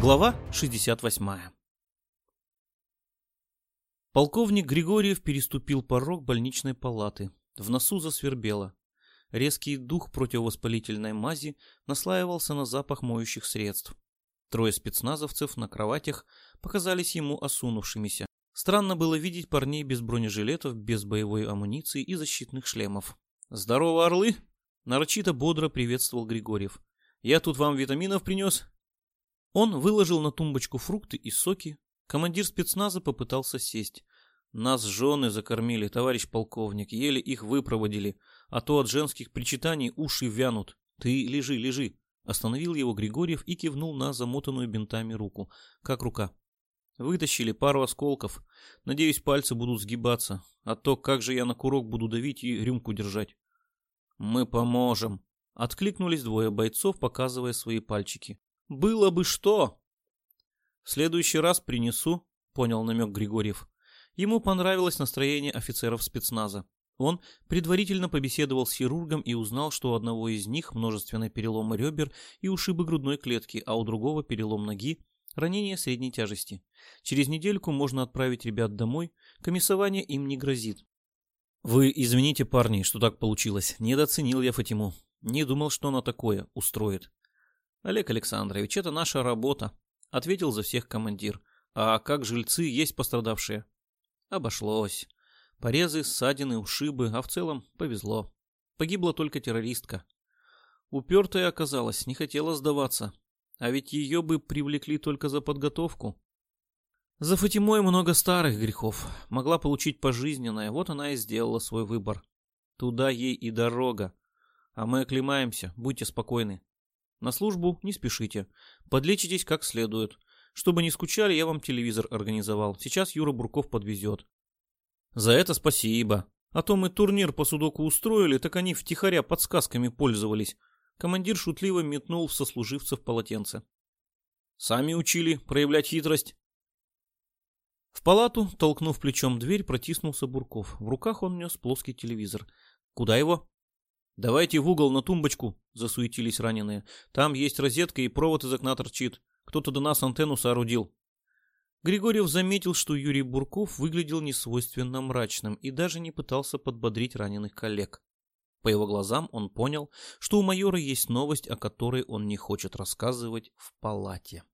Глава 68 Полковник Григорьев переступил порог больничной палаты. В носу засвербело. Резкий дух противовоспалительной мази наслаивался на запах моющих средств. Трое спецназовцев на кроватях показались ему осунувшимися. Странно было видеть парней без бронежилетов, без боевой амуниции и защитных шлемов. «Здорово, орлы!» — нарочито бодро приветствовал Григорьев. «Я тут вам витаминов принес». Он выложил на тумбочку фрукты и соки. Командир спецназа попытался сесть. «Нас жены закормили, товарищ полковник, еле их выпроводили, а то от женских причитаний уши вянут. Ты лежи, лежи!» Остановил его Григорьев и кивнул на замотанную бинтами руку. Как рука. Вытащили пару осколков. Надеюсь, пальцы будут сгибаться. А то как же я на курок буду давить и рюмку держать. Мы поможем. Откликнулись двое бойцов, показывая свои пальчики. Было бы что. В следующий раз принесу, понял намек Григорьев. Ему понравилось настроение офицеров спецназа. Он предварительно побеседовал с хирургом и узнал, что у одного из них множественные переломы ребер и ушибы грудной клетки, а у другого перелом ноги, ранение средней тяжести. Через недельку можно отправить ребят домой, комиссование им не грозит. Вы извините, парни, что так получилось. Недооценил я Фатиму. Не думал, что она такое устроит. Олег Александрович, это наша работа, ответил за всех командир. А как жильцы есть пострадавшие? Обошлось. Порезы, ссадины, ушибы, а в целом повезло. Погибла только террористка. Упертая оказалась, не хотела сдаваться. А ведь ее бы привлекли только за подготовку. За Фатимой много старых грехов. Могла получить пожизненное, вот она и сделала свой выбор. Туда ей и дорога. А мы оклемаемся, будьте спокойны. На службу не спешите. Подлечитесь как следует. Чтобы не скучали, я вам телевизор организовал. Сейчас Юра Бурков подвезет. За это спасибо. А то мы турнир по судоку устроили, так они втихаря подсказками пользовались. Командир шутливо метнул в сослуживцев полотенце. Сами учили проявлять хитрость. В палату, толкнув плечом дверь, протиснулся Бурков. В руках он нес плоский телевизор. Куда его? Давайте в угол на тумбочку, засуетились раненые. Там есть розетка и провод из окна торчит. Кто-то до нас антенну соорудил. Григорьев заметил, что Юрий Бурков выглядел несвойственно мрачным и даже не пытался подбодрить раненых коллег. По его глазам он понял, что у майора есть новость, о которой он не хочет рассказывать в палате.